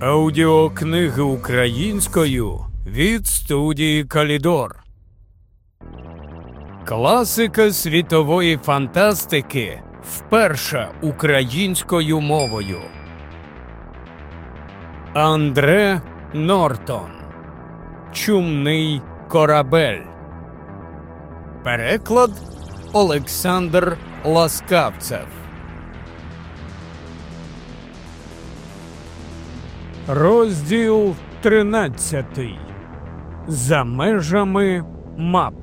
Аудіокниги українською від студії Калідор. Класика світової фантастики вперше українською мовою. Андре Нортон. Чумний корабель. Переклад Олександр Ласкавцев. Розділ 13. За межами мап.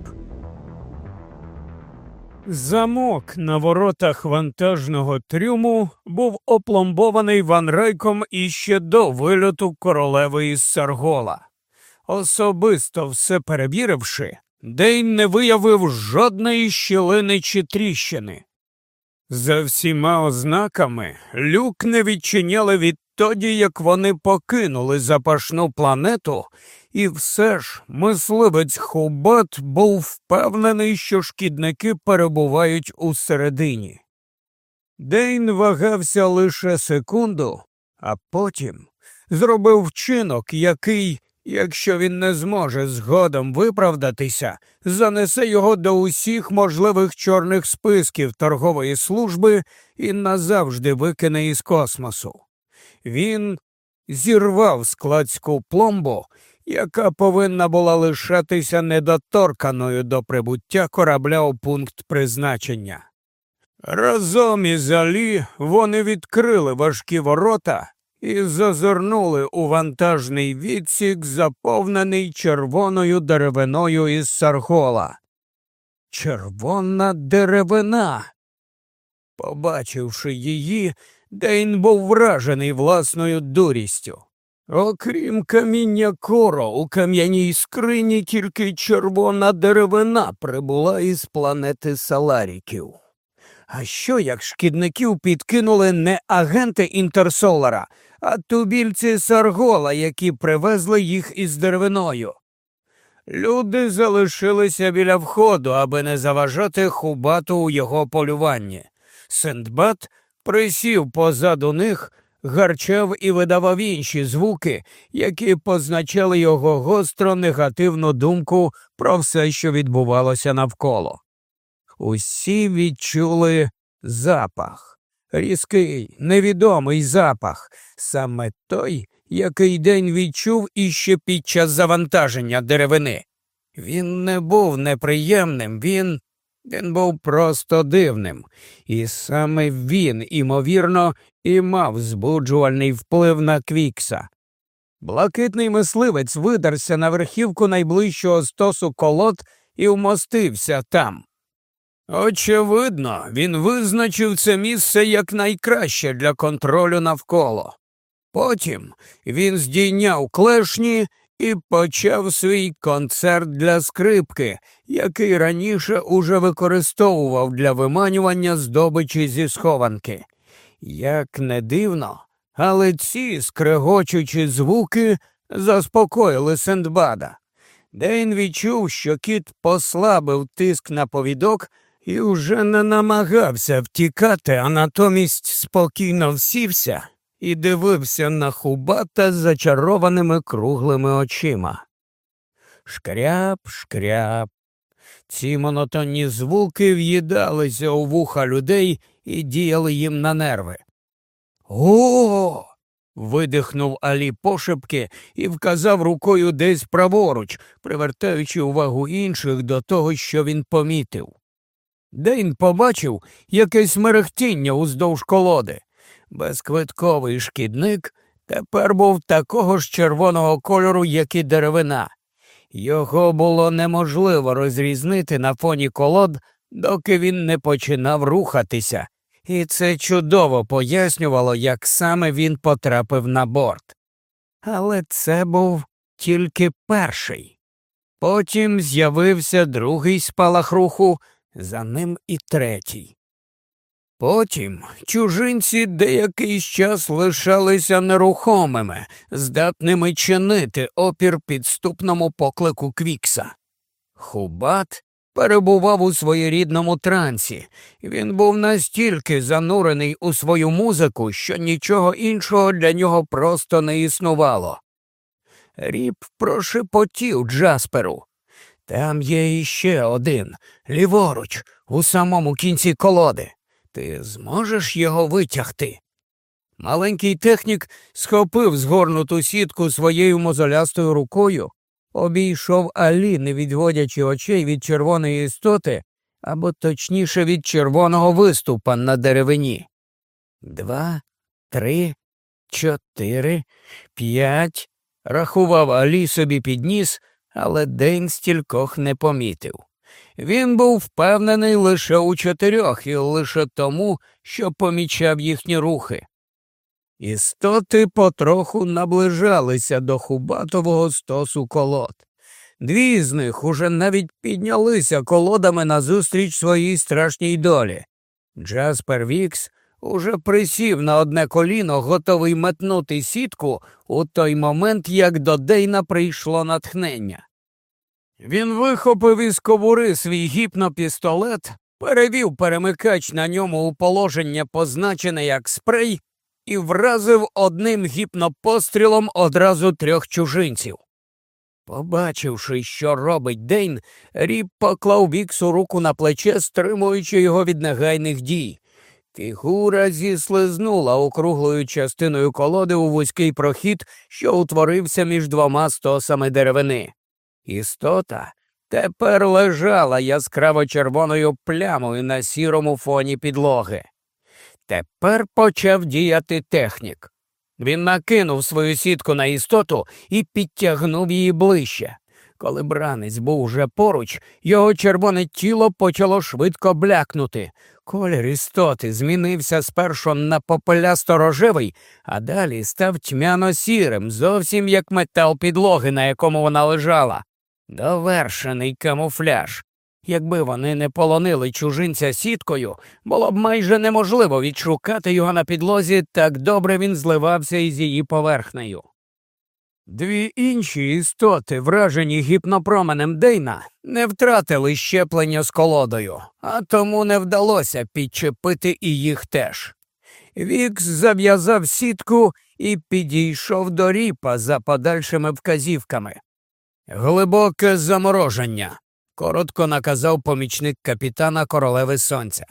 Замок на воротах вантажного трюму був опломбований Ван Рейком іще до вильоту королеви із Саргола. Особисто все перевіривши, Дейн не виявив жодної щілини чи тріщини. За всіма ознаками люк не відчиняли відтоді, як вони покинули запашну планету, і все ж мисливець Хубат був впевнений, що шкідники перебувають усередині. Дейн вагався лише секунду, а потім зробив вчинок, який Якщо він не зможе згодом виправдатися, занесе його до усіх можливих чорних списків торгової служби і назавжди викине із космосу. Він зірвав складську пломбу, яка повинна була лишатися недоторканою до прибуття корабля у пункт призначення. Разом із Алі вони відкрили важкі ворота і зазирнули у вантажний відсік, заповнений червоною деревиною із Саргола. Червона деревина. Побачивши її, Дейн був вражений власною дурістю. Окрім каміння коро, у кам'яній скрині тільки червона деревина прибула із планети Саларіків. А що як шкідників підкинули не агенти Інтерсолара, а тубільці Саргола, які привезли їх із деревиною. Люди залишилися біля входу, аби не заважати хубату у його полюванні. Синдбад присів позаду них, гарчав і видавав інші звуки, які позначали його гостро негативну думку про все, що відбувалося навколо. Усі відчули запах різкий, невідомий запах, саме той, який день відчув іще під час завантаження деревини. Він не був неприємним, він він був просто дивним, і саме він, імовірно, і мав збуджувальний вплив на Квікса. Блакитний мисливець видарся на верхівку найближчого стосу колод і вмостився там. Очевидно, він визначив це місце як найкраще для контролю навколо. Потім він здійняв клешні і почав свій концерт для скрипки, який раніше уже використовував для виманювання здобичі зі схованки. Як не дивно, але ці скрегочучі звуки заспокоїли Сендбада. Дейн відчув, що кіт послабив тиск на повідок і уже не намагався втікати, а натомість спокійно всівся і дивився на хубата з зачарованими круглими очима. Шкряп, шкряп. Ці монотонні звуки в'їдалися у вуха людей і діяли їм на нерви. О. видихнув Алі пошепки і вказав рукою десь праворуч, привертаючи увагу інших до того, що він помітив. Дейн побачив якесь мерехтіння уздовж колоди. Безквитковий шкідник тепер був такого ж червоного кольору, як і деревина. Його було неможливо розрізнити на фоні колод, доки він не починав рухатися, і це чудово пояснювало, як саме він потрапив на борт. Але це був тільки перший. Потім з'явився другий спалах руху за ним і третій. Потім чужинці деякий час лишалися нерухомими, здатними чинити опір підступному поклику Квікса. Хубат перебував у своєрідному трансі. Він був настільки занурений у свою музику, що нічого іншого для нього просто не існувало. Ріп прошепотів Джасперу. Там є іще один, ліворуч, у самому кінці колоди. Ти зможеш його витягти? Маленький технік схопив згорнуту сітку своєю мозолястою рукою, обійшов Алі, не відводячи очей від червоної істоти, або точніше від червоного виступа на деревині. Два, три, чотири, п'ять. Рахував Алі собі підніс, але день стількох не помітив. Він був впевнений лише у чотирьох і лише тому, що помічав їхні рухи. Істоти потроху наближалися до хубатового стосу колод. Дві з них уже навіть піднялися колодами назустріч своїй страшній долі. Джаспер Вікс уже присів на одне коліно, готовий метнути сітку у той момент, як до Дейна прийшло натхнення. Він вихопив із кобури свій гіпнопістолет, перевів перемикач на ньому у положення, позначене як спрей, і вразив одним гіпнопострілом одразу трьох чужинців. Побачивши, що робить Дейн, Ріп поклав Віксу руку на плече, стримуючи його від негайних дій. Фігура зіслизнула округлою частиною колоди у вузький прохід, що утворився між двома стосами деревини. Істота тепер лежала яскраво червоною плямою на сірому фоні підлоги. Тепер почав діяти технік. Він накинув свою сітку на істоту і підтягнув її ближче. Коли бранець був уже поруч, його червоне тіло почало швидко блякнути. Колір істоти змінився спершу на попелясто рожевий, а далі став тьмяно сірим, зовсім як метал підлоги, на якому вона лежала. Довершений камуфляж. Якби вони не полонили чужинця сіткою, було б майже неможливо відшукати його на підлозі, так добре він зливався із її поверхнею. Дві інші істоти, вражені гіпнопроменем Дейна, не втратили щеплення з колодою, а тому не вдалося підчепити і їх теж. Вікс зав'язав сітку і підійшов до ріпа за подальшими вказівками. Глибоке замороження, коротко наказав помічник капітана королеви сонця.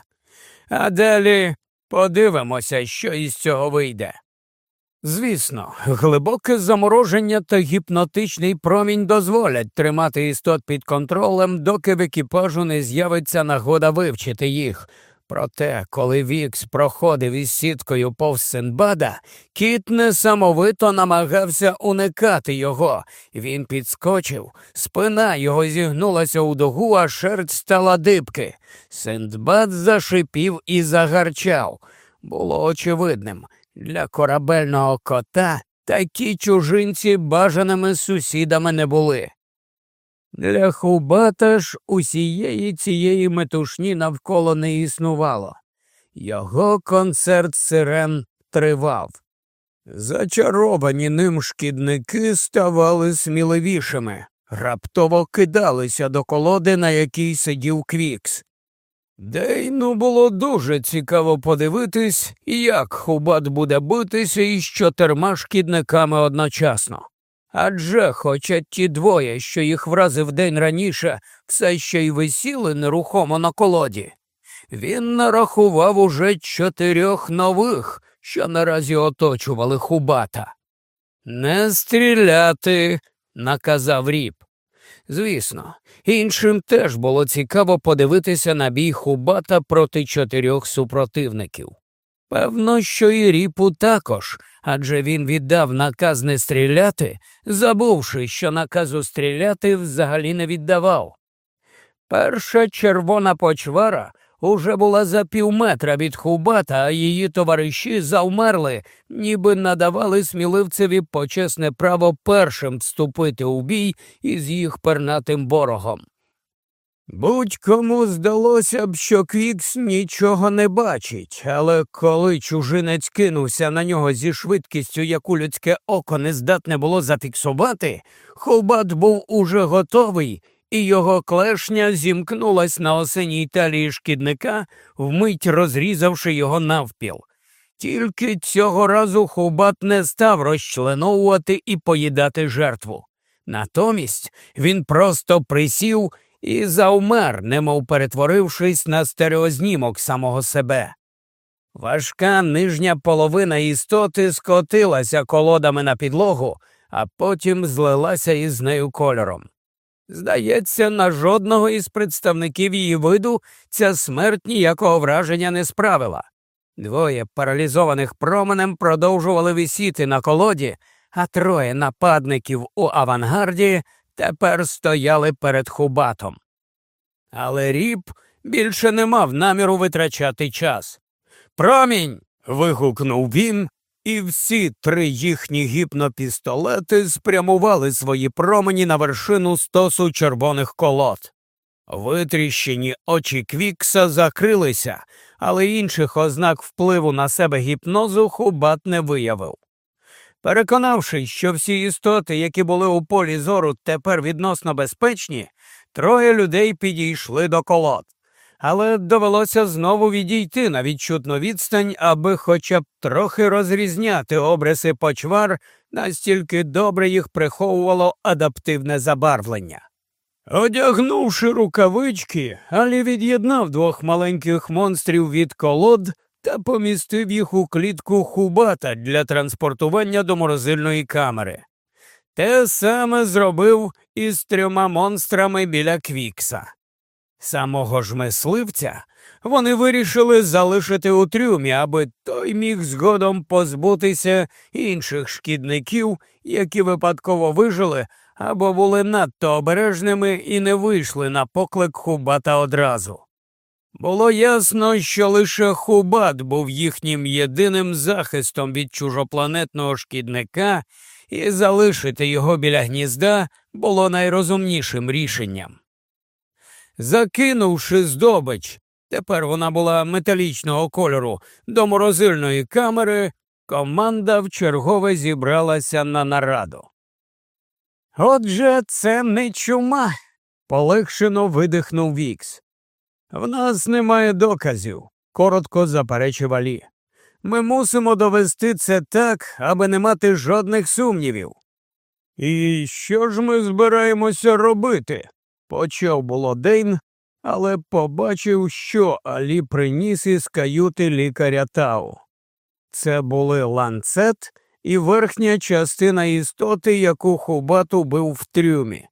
А далі подивимося, що із цього вийде. Звісно, глибоке замороження та гіпнотичний промінь дозволять тримати істот під контролем, доки в екіпажу не з'явиться нагода вивчити їх. Проте, коли Вікс проходив із сіткою повз Синбада, кіт несамовито намагався уникати його. Він підскочив, спина його зігнулася у дугу, а шерсть стала дибки. Синдбад зашипів і загарчав. Було очевидним. Для корабельного кота такі чужинці бажаними сусідами не були. Для Хубата ж усієї цієї метушні навколо не існувало. Його концерт сирен тривав. Зачаровані ним шкідники ставали сміливішими, раптово кидалися до колоди, на якій сидів Квікс. Дейну було дуже цікаво подивитись, як Хубат буде битися із чотирма шкідниками одночасно. Адже, хоча ті двоє, що їх вразив день раніше, все ще й висіли нерухомо на колоді, він нарахував уже чотирьох нових, що наразі оточували Хубата. Не стріляти, наказав ріп. Звісно, іншим теж було цікаво подивитися на бій Хубата проти чотирьох супротивників. Певно, що і ріпу також, адже він віддав наказ не стріляти, забувши, що наказу стріляти взагалі не віддавав. Перша червона почвара уже була за півметра від хубата, а її товариші завмерли, ніби надавали сміливцеві почесне право першим вступити у бій із їх пернатим ворогом. Будь-кому здалося б, що Квікс нічого не бачить, але коли чужинець кинувся на нього зі швидкістю, яку людське око не здатне було зафіксувати, Хобат був уже готовий і його клешня зімкнулась на осенній талії шкідника, вмить розрізавши його навпіл. Тільки цього разу Хубат не став розчленовувати і поїдати жертву. Натомість він просто присів і завмер, немов перетворившись на стереознімок самого себе. Важка нижня половина істоти скотилася колодами на підлогу, а потім злилася із нею кольором. Здається, на жодного із представників її виду ця смерть ніякого враження не справила. Двоє паралізованих променем продовжували висіти на колоді, а троє нападників у авангарді тепер стояли перед хубатом. Але ріб більше не мав наміру витрачати час. Промінь. вигукнув він, і всі три їхні гіпнопістолети спрямували свої промені на вершину стосу червоних колод. Витріщені очі Квікса закрилися, але інших ознак впливу на себе гіпнозу Хубат не виявив. Переконавшись, що всі істоти, які були у полі зору, тепер відносно безпечні, троє людей підійшли до колод але довелося знову відійти на відчутну відстань, аби хоча б трохи розрізняти обриси почвар, настільки добре їх приховувало адаптивне забарвлення. Одягнувши рукавички, Алі від'єднав двох маленьких монстрів від колод та помістив їх у клітку хубата для транспортування до морозильної камери. Те саме зробив із трьома монстрами біля Квікса. Самого ж мисливця вони вирішили залишити у трюмі, аби той міг згодом позбутися інших шкідників, які випадково вижили або були надто обережними і не вийшли на поклик Хубата одразу. Було ясно, що лише Хубат був їхнім єдиним захистом від чужопланетного шкідника, і залишити його біля гнізда було найрозумнішим рішенням. Закинувши здобич, тепер вона була металічного кольору, до морозильної камери, команда вчергове зібралася на нараду. Отже, це не чума, полегшено видихнув Вікс. В нас немає доказів, коротко заперечив Алі. Ми мусимо довести це так, аби не мати жодних сумнівів. І що ж ми збираємося робити? Почав було Дейн, але побачив, що Алі приніс із каюти лікаря Тау. Це були ланцет і верхня частина істоти, яку Хубат убив в трюмі.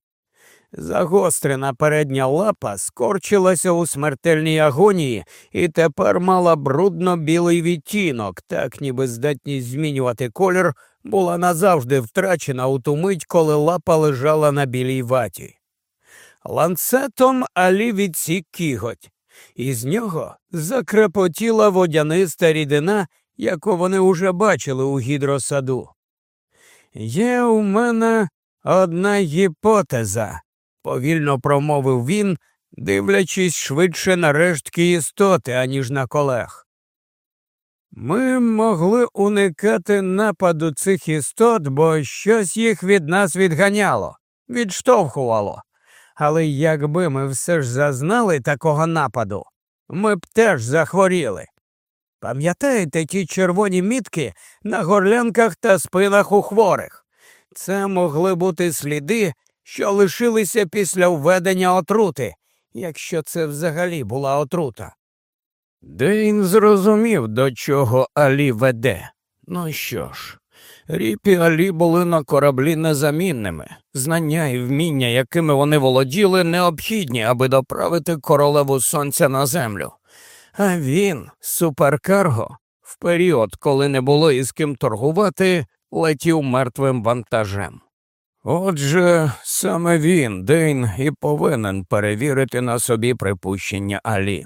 Загострена передня лапа скорчилася у смертельній агонії і тепер мала брудно білий відтінок, так ніби здатність змінювати колір була назавжди втрачена у ту мить, коли лапа лежала на білій ваті. Ланцетом Алі відсік кіготь, із нього закрепотіла водяниста рідина, яку вони уже бачили у гідросаду. Є у мене одна гіпотеза, повільно промовив він, дивлячись швидше на рештки істоти, аніж на колег. Ми могли уникати нападу цих істот, бо щось їх від нас відганяло, відштовхувало. Але якби ми все ж зазнали такого нападу, ми б теж захворіли. Пам'ятаєте ті червоні мітки на горлянках та спинах у хворих? Це могли бути сліди, що лишилися після введення отрути, якщо це взагалі була отрута. Дейн зрозумів, до чого Алі веде. Ну що ж, Ріп і Алі були на кораблі незамінними. Знання і вміння, якими вони володіли, необхідні, аби доправити королеву сонця на землю. А він, суперкарго, в період, коли не було із ким торгувати, летів мертвим вантажем. Отже, саме він, Дейн, і повинен перевірити на собі припущення Алі.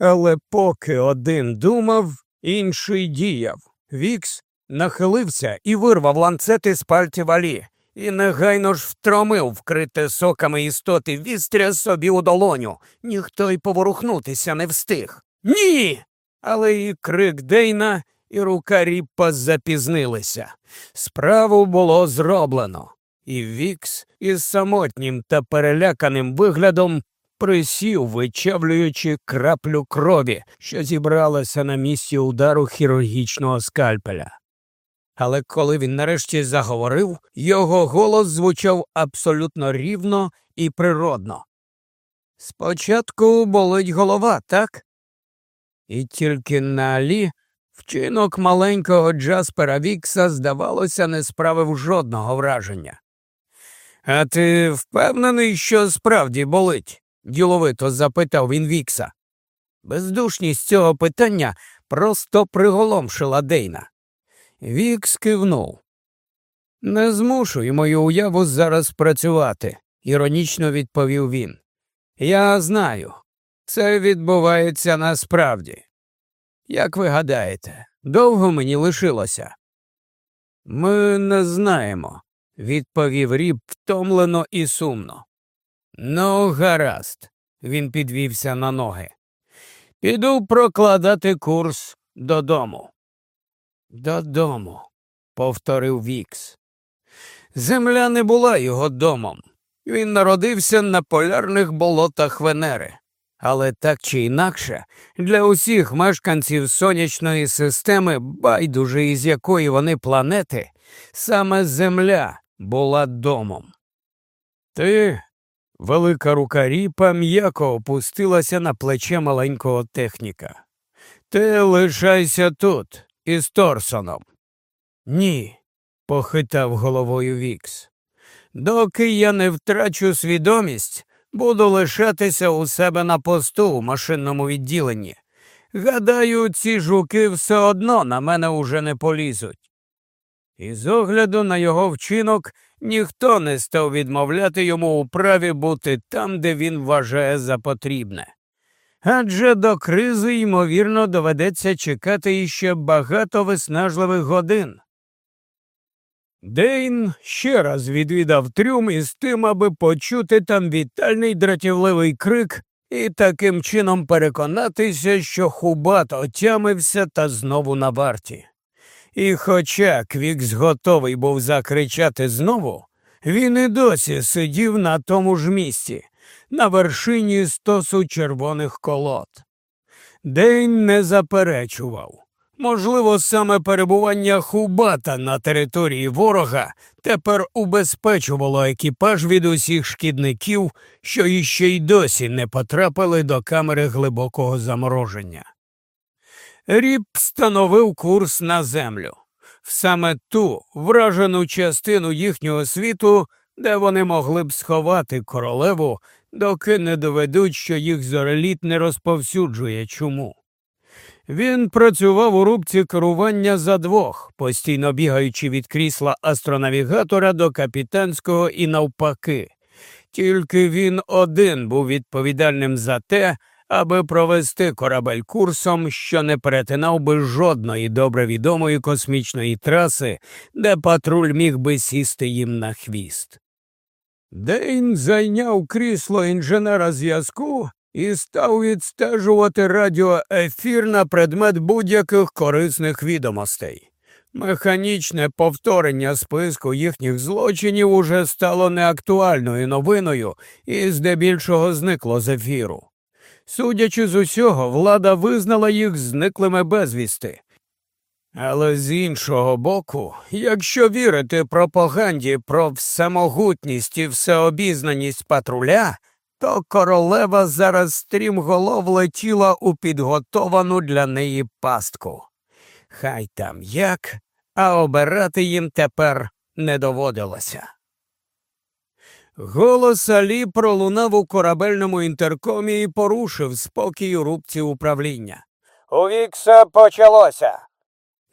Але поки один думав, інший діяв. Вікс нахилився і вирвав ланцети з пальців Алі, і негайно ж встромив вкрите соками істоти вістря собі у долоню. Ніхто й поворухнутися не встиг. Ні. Але і крик Дейна, і рука Ріппа запізнилися. Справу було зроблено. І Вікс із самотнім та переляканим виглядом присів, вичавлюючи краплю крові, що зібралася на місці удару хірургічного скальпеля. Але коли він нарешті заговорив, його голос звучав абсолютно рівно і природно. Спочатку болить голова, так? І тільки на Алі вчинок маленького Джаспера Вікса, здавалося, не справив жодного враження. А ти впевнений, що справді болить? діловито запитав він Вікса. Бездушність цього питання просто приголомшила Дейна. Вікс кивнув. Не змушуй мою уяву зараз працювати, іронічно відповів він. Я знаю, це відбувається насправді. Як ви гадаєте, довго мені лишилося? Ми не знаємо, відповів ріб втомлено і сумно. Ну, гаразд, він підвівся на ноги. Піду прокладати курс додому. Додому, повторив Вікс. Земля не була його домом. Він народився на полярних болотах Венери. Але так чи інакше, для усіх мешканців сонячної системи, байдуже із якої вони планети, саме Земля була домом. Ти, велика рука ріпа, м'яко опустилася на плече маленького техніка. Ти лишайся тут, із Торсоном. Ні, похитав головою Вікс. Доки я не втрачу свідомість, буду лишатися у себе на посту у машинному відділенні. Гадаю, ці жуки все одно на мене уже не полізуть. І з огляду на його вчинок ніхто не став відмовляти йому у праві бути там, де він вважає за потрібне. Адже до кризи, ймовірно, доведеться чекати іще багато виснажливих годин. Дейн ще раз відвідав трюм із тим, аби почути там вітальний дратівливий крик і таким чином переконатися, що Хубат отямився та знову на варті. І хоча Квікс готовий був закричати знову, він і досі сидів на тому ж місці, на вершині стосу червоних колод. Дейн не заперечував. Можливо, саме перебування Хубата на території ворога тепер убезпечувало екіпаж від усіх шкідників, що іще й досі не потрапили до камери глибокого замороження. Ріп встановив курс на землю, саме ту вражену частину їхнього світу, де вони могли б сховати королеву, доки не доведуть, що їх зореліт не розповсюджує чому. Він працював у рубці керування за двох, постійно бігаючи від крісла астронавігатора до капітанського і навпаки. Тільки він один був відповідальним за те, аби провести корабель курсом, що не перетинав би жодної добре відомої космічної траси, де патруль міг би сісти їм на хвіст. Дейн зайняв крісло інженера зв'язку і став відстежувати радіоефір на предмет будь-яких корисних відомостей. Механічне повторення списку їхніх злочинів уже стало неактуальною новиною і здебільшого зникло з ефіру. Судячи з усього, влада визнала їх зниклими безвісти. Але з іншого боку, якщо вірити пропаганді про всемогутність і всеобізнаність патруля, то королева зараз стрімголов летіла у підготовану для неї пастку. Хай там як, а обирати їм тепер не доводилося. Голос Алі пролунав у корабельному інтеркомі і порушив спокій у рубці управління. У Вікса почалося.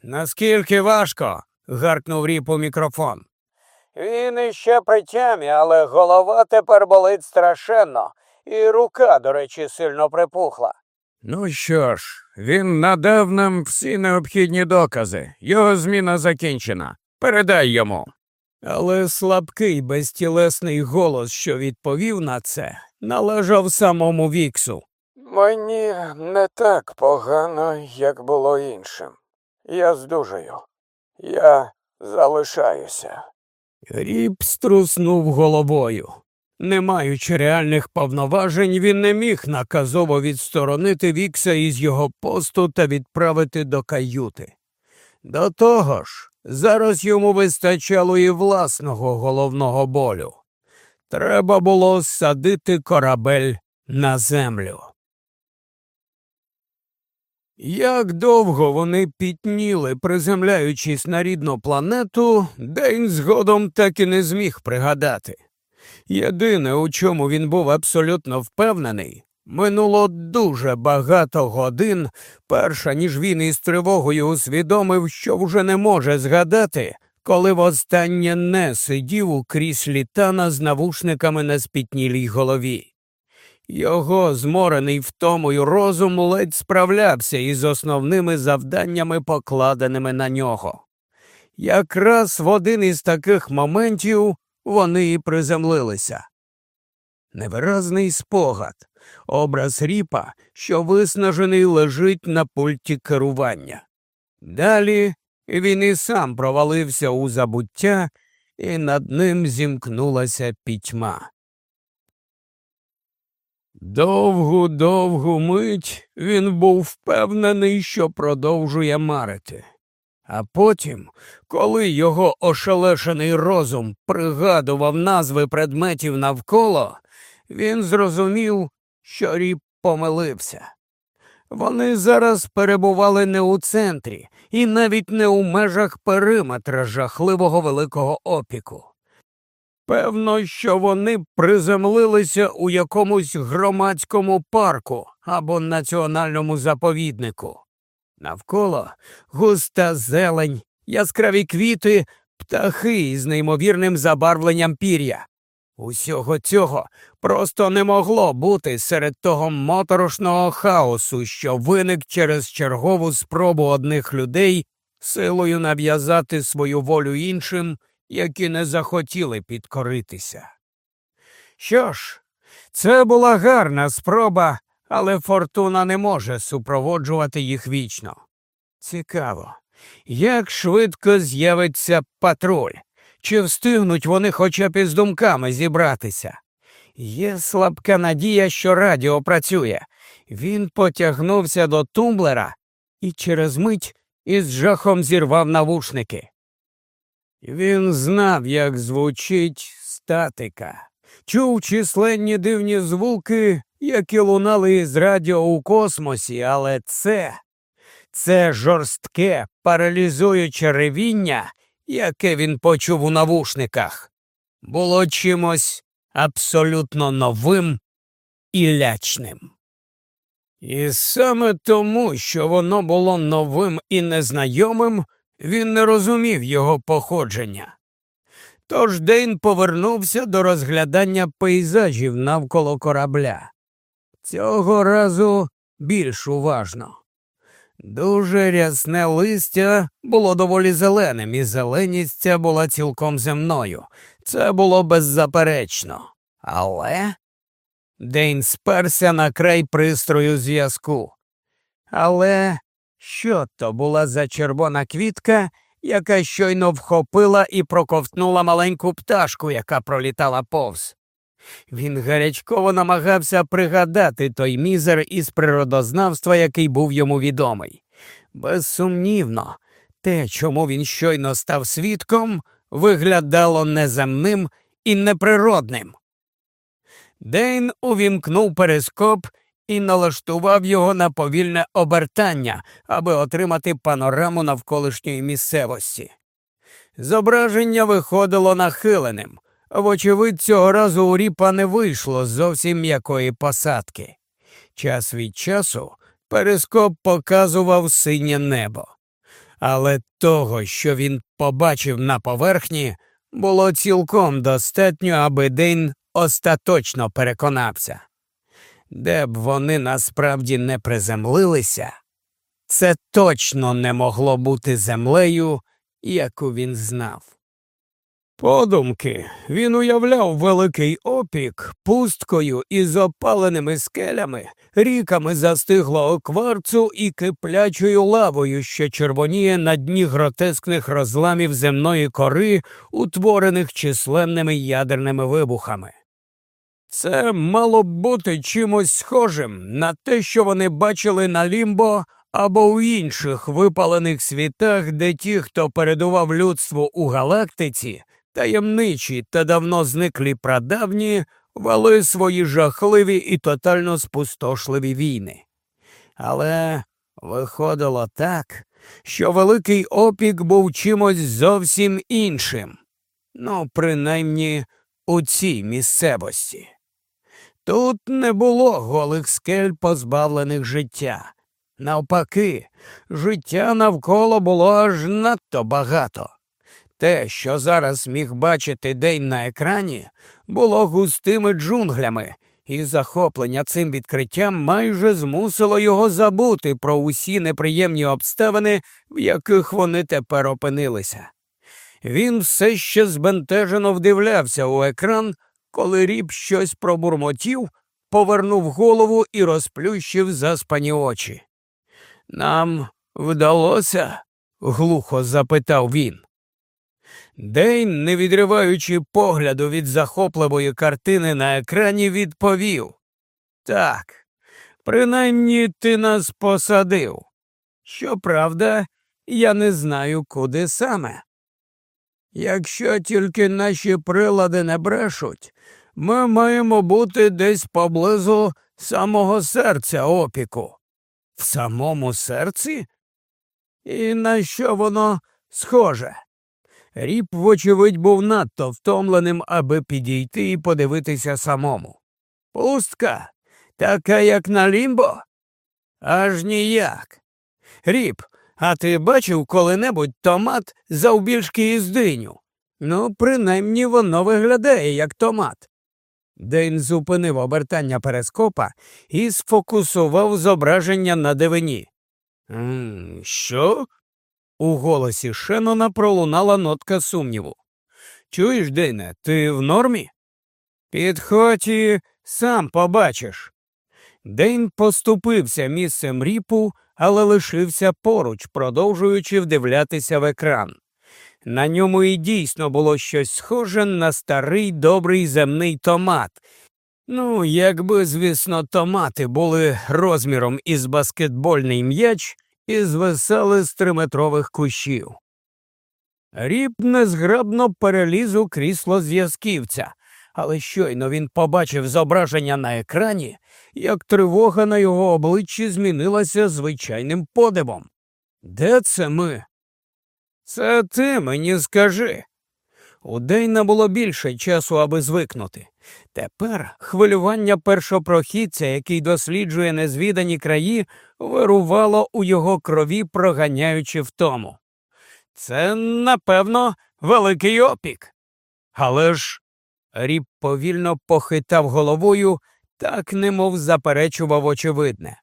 Наскільки важко? гаркнув ріп у мікрофон. Він іще при тямі, але голова тепер болить страшенно, і рука, до речі, сильно припухла. Ну що ж, він надав нам всі необхідні докази. Його зміна закінчена. Передай йому. Але слабкий безтілесний голос, що відповів на це, належав самому Віксу. Мені не так погано, як було іншим. Я здужаю. Я залишаюся. Ріп струснув головою. Не маючи реальних повноважень, він не міг наказово відсторонити Вікса із його посту та відправити до каюти. До того ж, зараз йому вистачало і власного головного болю. Треба було садити корабель на землю. Як довго вони пітніли, приземляючись на рідну планету, Дейн згодом так і не зміг пригадати. Єдине, у чому він був абсолютно впевнений, минуло дуже багато годин, перша ніж він із тривогою усвідомив, що вже не може згадати, коли востаннє не сидів у кріслі тана з навушниками на спітнілій голові. Його зморений втомою розум ледь справлявся із основними завданнями, покладеними на нього. Якраз в один із таких моментів вони і приземлилися. Невиразний спогад, образ ріпа, що виснажений лежить на пульті керування. Далі він і сам провалився у забуття, і над ним зімкнулася пітьма. Довгу довгу мить він був впевнений, що продовжує марити. А потім, коли його ошелешений розум пригадував назви предметів навколо, він зрозумів, що ріп помилився. Вони зараз перебували не у центрі і навіть не у межах периметра жахливого великого опіку. Певно, що вони приземлилися у якомусь громадському парку або національному заповіднику. Навколо густа зелень, яскраві квіти, птахи із неймовірним забарвленням пір'я. Усього цього просто не могло бути серед того моторошного хаосу, що виник через чергову спробу одних людей силою нав'язати свою волю іншим які не захотіли підкоритися. Що ж, це була гарна спроба, але фортуна не може супроводжувати їх вічно. Цікаво, як швидко з'явиться патруль, чи встигнуть вони хоча б із думками зібратися. Є слабка надія, що радіо працює. Він потягнувся до тумблера і через мить із жахом зірвав навушники. Він знав, як звучить статика, чув численні дивні звуки, які лунали із радіо у космосі, але це, це жорстке, паралізуюче ревіння, яке він почув у навушниках, було чимось абсолютно новим і лячним. І саме тому, що воно було новим і незнайомим. Він не розумів його походження. Тож Дейн повернувся до розглядання пейзажів навколо корабля. Цього разу більш уважно. Дуже рясне листя було доволі зеленим, і зеленість ця була цілком земною. Це було беззаперечно. Але Дейн сперся на край пристрою зв'язку. Але що то була за червона квітка, яка щойно вхопила і проковтнула маленьку пташку, яка пролітала повз. Він гарячково намагався пригадати той мізер із природознавства, який був йому відомий. Безсумнівно, те, чому він щойно став свідком, виглядало неземним і неприродним. Дейн увімкнув перископ і налаштував його на повільне обертання, аби отримати панораму навколишньої місцевості. Зображення виходило нахиленим, вочевидь, цього разу у ріпа не вийшло зовсім м'якої посадки. Час від часу перископ показував синє небо. Але того, що він побачив на поверхні, було цілком достатньо, аби Дейн остаточно переконався де б вони насправді не приземлилися, це точно не могло бути землею, яку він знав. Подумки він уявляв великий опік пусткою із опаленими скелями, ріками застиглого кварцу і киплячою лавою, що червоніє на дні гротескних розламів земної кори, утворених численними ядерними вибухами. Це мало б бути чимось схожим на те, що вони бачили на лімбо або у інших випалених світах, де ті, хто передував людству у галактиці, таємничі та давно зниклі прадавні, вели свої жахливі і тотально спустошливі війни. Але виходило так, що великий опік був чимось зовсім іншим, ну, принаймні у цій місцевості. Тут не було голих скель, позбавлених життя. Навпаки, життя навколо було аж надто багато. Те, що зараз міг бачити день на екрані, було густими джунглями, і захоплення цим відкриттям майже змусило його забути про усі неприємні обставини, в яких вони тепер опинилися. Він все ще збентежено вдивлявся у екран, коли ріб щось пробурмотів, повернув голову і розплющив заспані очі. Нам вдалося? глухо запитав він. Дейн, не відриваючи погляду від захопливої картини на екрані, відповів Так, принаймні ти нас посадив. Щоправда, я не знаю, куди саме. Якщо тільки наші прилади не брешуть, ми маємо бути десь поблизу самого серця опіку. В самому серці? І на що воно схоже? Ріп, вочевидь, був надто втомленим, аби підійти і подивитися самому. Пустка, така, як на лімбо? Аж ніяк. Ріп, а ти бачив коли-небудь томат завбільшки із диню? Ну, принаймні воно виглядає як томат. Дейн зупинив обертання перескопа і сфокусував зображення на дивині. Що? У голосі Шеннона пролунала нотка сумніву. Чуєш, Дейне, ти в нормі? Підходь і сам побачиш. Дейн поступився місцем ріпу, але лишився поруч, продовжуючи вдивлятися в екран. На ньому і дійсно було щось схоже на старий добрий земний томат. Ну, якби, звісно, томати були розміром із баскетбольний м'яч і звисали з триметрових кущів. Ріп незграбно переліз у крісло зв'язківця, але щойно він побачив зображення на екрані, як тривога на його обличчі змінилася звичайним подивом. Де це ми? Це ти мені скажи. У Дейна було більше часу, аби звикнути. Тепер хвилювання першопрохідця, який досліджує незвідані краї, вирувало у його крові, проганяючи втому. Це, напевно, великий опік. Але ж ріб повільно похитав головою, так немов заперечував очевидне.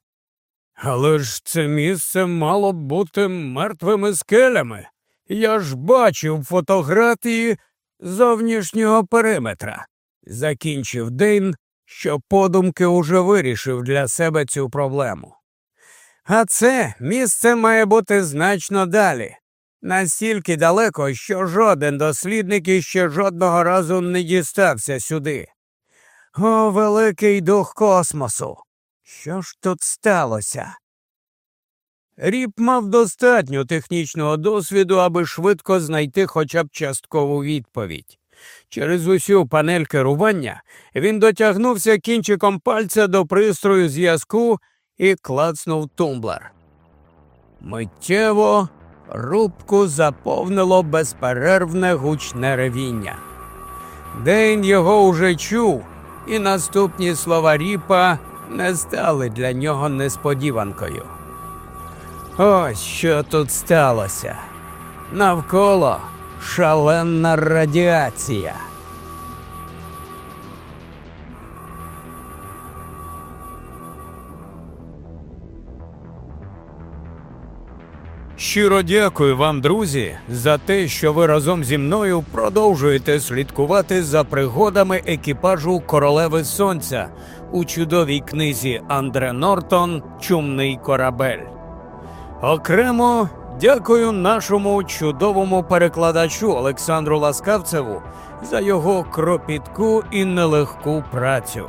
Але ж це місце мало б бути мертвими скелями. Я ж бачив фотографії зовнішнього периметра, закінчив Дейн, що подумки уже вирішив для себе цю проблему. А це місце має бути значно далі, настільки далеко, що жоден дослідник іще жодного разу не дістався сюди. О, великий дух космосу! Що ж тут сталося? Ріп мав достатньо технічного досвіду, аби швидко знайти хоча б часткову відповідь. Через усю панель керування він дотягнувся кінчиком пальця до пристрою зв'язку і клацнув тумблер. Миттєво рубку заповнило безперервне гучне ревіння. День його уже чув, і наступні слова ріпа не стали для нього несподіванкою. Ось що тут сталося. Навколо шаленна радіація. Щиро дякую вам, друзі, за те, що ви разом зі мною продовжуєте слідкувати за пригодами екіпажу Королеви Сонця у чудовій книзі Андре Нортон Чумний корабель. Окремо дякую нашому чудовому перекладачу Олександру Ласкавцеву за його кропітку і нелегку працю.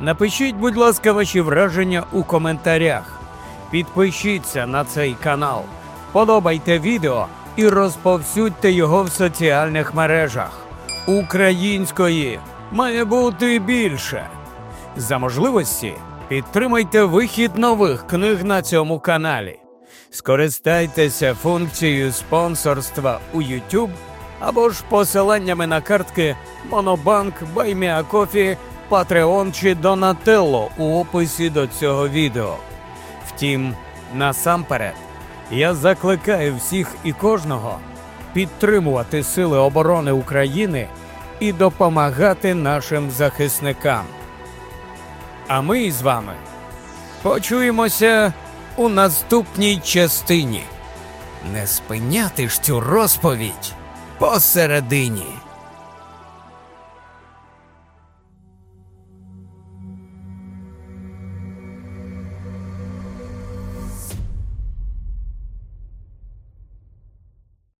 Напишіть, будь ласка, ваші враження у коментарях. Підпишіться на цей канал, подобайте відео і розповсюдьте його в соціальних мережах. Української має бути більше. За можливості підтримайте вихід нових книг на цьому каналі. Скористайтеся функцією спонсорства у YouTube або ж посиланнями на картки Monobank, BuyMeACoffee, Patreon чи Donatello у описі до цього відео. Втім, насамперед, я закликаю всіх і кожного підтримувати Сили оборони України і допомагати нашим захисникам. А ми з вами почуємося у наступній частині. Не спиняти ж цю розповідь посередині.